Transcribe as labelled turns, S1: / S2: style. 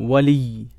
S1: ولي.